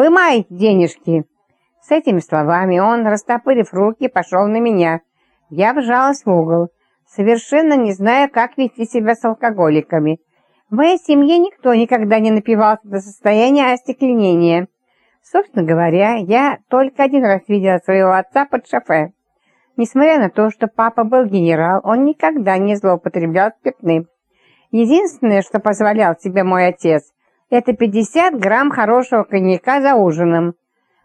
вымай денежки!» С этими словами он, растопырив руки, пошел на меня. Я вжалась в угол, совершенно не зная, как вести себя с алкоголиками. В моей семье никто никогда не напивался до состояния остекленения. Собственно говоря, я только один раз видела своего отца под шофе. Несмотря на то, что папа был генерал, он никогда не злоупотреблял спиртным. Единственное, что позволял себе мой отец, это 50 грамм хорошего коньяка за ужином.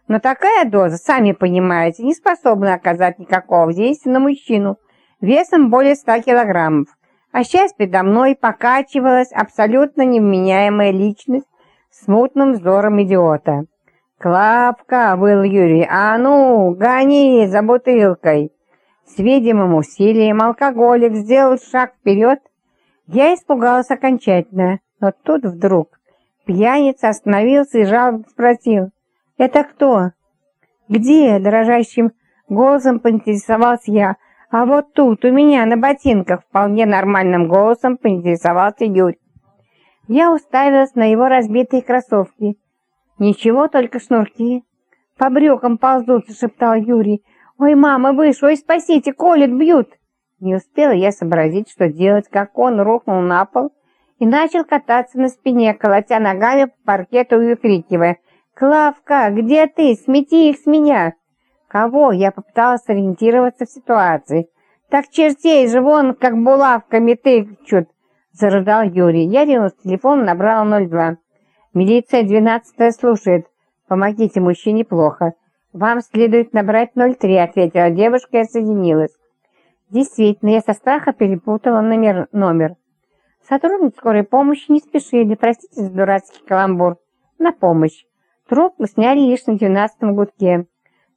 Но такая доза, сами понимаете, не способна оказать никакого действия на мужчину весом более 100 килограммов. А сейчас передо мной покачивалась абсолютно невменяемая личность с мутным взором идиота. «Клавка!» — был Юрий. «А ну, гони за бутылкой!» С видимым усилием алкоголик сделал шаг вперед. Я испугалась окончательно, но тут вдруг пьяница остановился и жалобно спросил. «Это кто?» «Где?» — дрожащим голосом поинтересовался я. «А вот тут, у меня, на ботинках», — вполне нормальным голосом поинтересовался Юрий. Я уставилась на его разбитые кроссовки. «Ничего, только шнурки». «По брюкам ползут», — шептал Юрий. «Ой, мама, выше, ой, спасите, колят, бьют!» Не успела я сообразить, что делать, как он рухнул на пол и начал кататься на спине, колотя ногами по паркету и выкрикивая «Клавка, где ты? Смети их с меня!» «Кого?» Я попыталась сориентироваться в ситуации. «Так чертей же вон, как булавками тычут!» Зарыдал Юрий. Я ринулась в телефон, набрала 02. «Милиция 12 слушает. Помогите, мужчине плохо». «Вам следует набрать 03», — ответила девушка и соединилась. Действительно, я со страха перепутала номер. номер. Сотрудники скорой помощи не спешили, простите за дурацкий каламбур, на помощь. Трубку сняли лишь на двенадцатом гудке.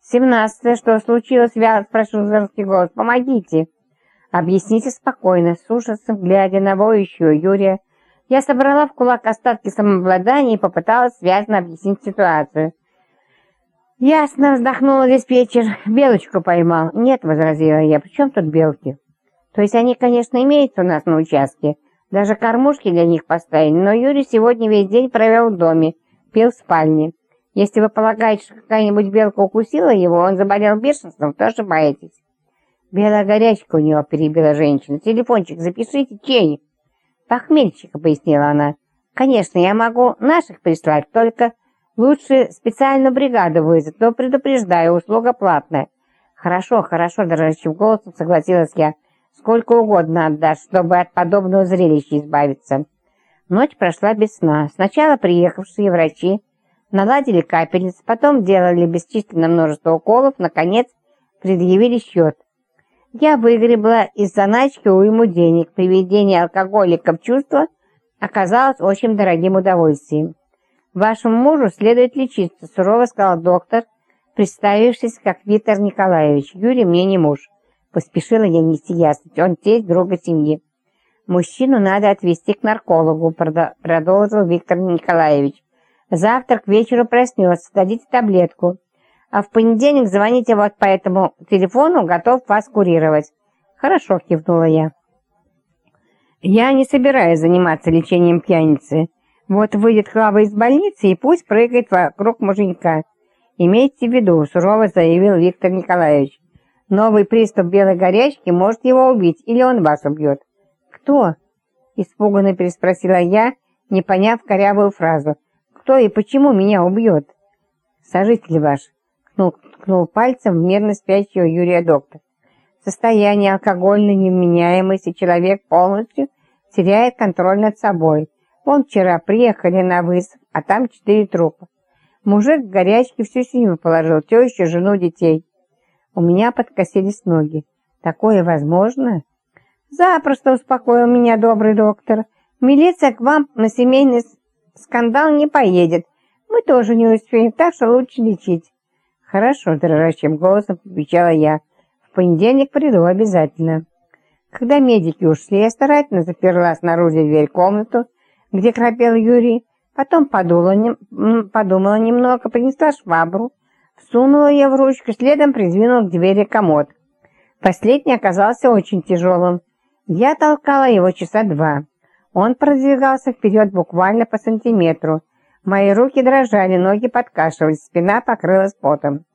«Семнадцатое, что случилось?» — вяло спросил женский голос. «Помогите!» «Объясните спокойно, с ужасом, глядя на воющего Юрия. Я собрала в кулак остатки самообладания и попыталась связно объяснить ситуацию. «Ясно», — вздохнула диспетчер. «Белочку поймал». «Нет», — возразила я, — «при чем тут белки?» «То есть они, конечно, имеются у нас на участке. Даже кормушки для них поставили, но Юрий сегодня весь день провел в доме, пил в спальне. Если вы полагаете, что какая-нибудь белка укусила его, он заболел бешенством, то ошибаетесь». «Белая горячка у него», — перебила женщина. «Телефончик запишите, чей?» «Похмельщика», — пояснила она. «Конечно, я могу наших прислать, только...» Лучше специальную бригаду вызвать, но предупреждаю, услуга платная. Хорошо, хорошо, дрожащим голосом согласилась я. Сколько угодно отдашь, чтобы от подобного зрелища избавиться. Ночь прошла без сна. Сначала приехавшие врачи наладили капельницы, потом делали бесчисленное множество уколов, наконец предъявили счет. Я выгребла из заначки уйму денег. Приведение алкоголика в чувство оказалось очень дорогим удовольствием. «Вашему мужу следует лечиться», — сурово сказал доктор, представившись как Виктор Николаевич. «Юрий мне не муж». Поспешила я нести ясность. Он тесть друга семьи. «Мужчину надо отвезти к наркологу», — продолжил Виктор Николаевич. «Завтра к вечеру проснется, дадите таблетку. А в понедельник звоните вот по этому телефону, готов вас курировать». «Хорошо», — кивнула я. «Я не собираюсь заниматься лечением пьяницы». Вот выйдет Клава из больницы и пусть прыгает вокруг муженька. Имейте в виду, сурово заявил Виктор Николаевич. Новый приступ белой горячки может его убить, или он вас убьет. Кто? Испуганно переспросила я, не поняв корявую фразу. Кто и почему меня убьет? Сожитель ваш, ткнул, ткнул пальцем в мирно спящего Юрия доктор. Состояние алкогольной невменяемости человек полностью теряет контроль над собой Вон вчера приехали на вызов, а там четыре трупа. Мужик в горячке всю семью положил, тещу, жену, детей. У меня подкосились ноги. Такое возможно? Запросто успокоил меня добрый доктор. Милиция к вам на семейный скандал не поедет. Мы тоже не успеем, так что лучше лечить. Хорошо, дрожащим голосом отвечала я. В понедельник приду обязательно. Когда медики ушли, я старательно заперла снаружи дверь комнату, где храпел Юрий. Потом подула, подумала немного, принесла швабру, всунула ее в ручку, следом придвинула к двери комод. Последний оказался очень тяжелым. Я толкала его часа два. Он продвигался вперед буквально по сантиметру. Мои руки дрожали, ноги подкашивались, спина покрылась потом.